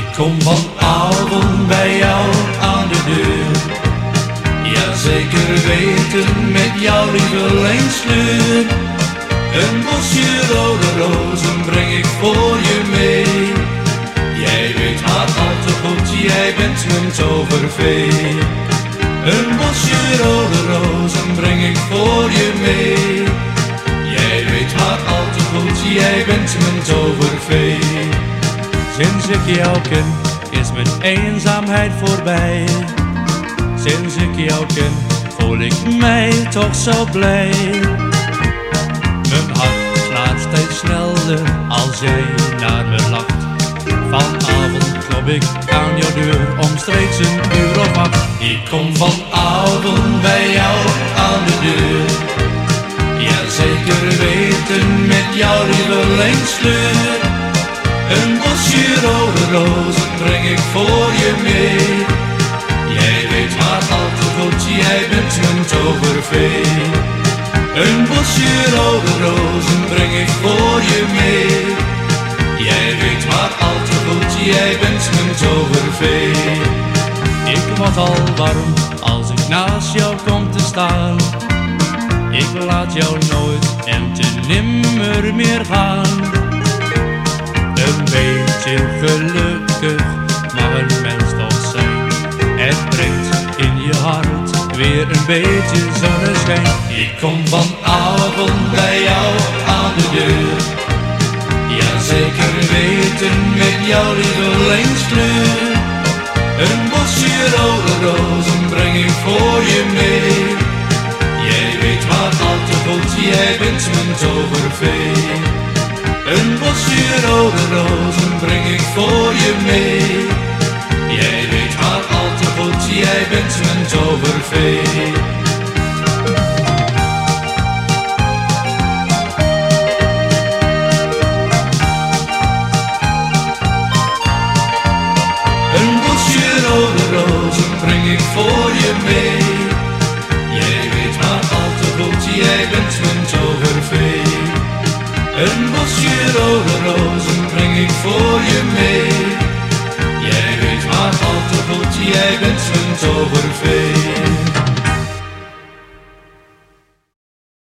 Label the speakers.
Speaker 1: kom vanavond bij jou aan de deur. Ja, zeker weten met jouw lievelingskleur. Een bosje rode rozen breng ik voor je mee. Jij weet maar al te goed, jij bent mijn tovervee. Een bosje rode rozen breng ik voor je mee. Jij weet maar al te goed, jij bent mijn tovervee.
Speaker 2: Sinds ik jou ken, is mijn eenzaamheid voorbij. Sinds ik jou ken, voel ik mij toch zo blij. Mijn hart slaat steeds sneller als jij naar me lacht. Vanavond klop ik aan jouw deur omstreeks een uur of acht.
Speaker 1: Ik kom vanavond bij jou aan de deur. Ja, zeker weten met jouw lievelingskleur. Bosje rode rozen breng ik voor je mee. Jij weet maar al te goed, jij bent mijn tovervee. Een bosje rode rozen breng ik voor je mee. Jij weet maar al te goed, jij bent mijn tovervee.
Speaker 2: Ik word al warm als ik naast jou kom te staan. Ik laat jou nooit en te nimmer meer gaan. Beetje gelukkig mag een mens toch zijn. Het brengt in je hart weer een beetje zonneschijn.
Speaker 1: Ik kom vanavond bij jou aan de deur. Ja, zeker weten met jouw lievelingskleur. Een bosje rode rozen breng ik voor je Een bosje rode rozen breng ik voor je mee. Jij weet maar al te goed, jij bent mijn tovervee. Een bosje rode rozen breng ik voor je mee. Jij weet maar al te goed, jij bent mijn tovervee. Jij weet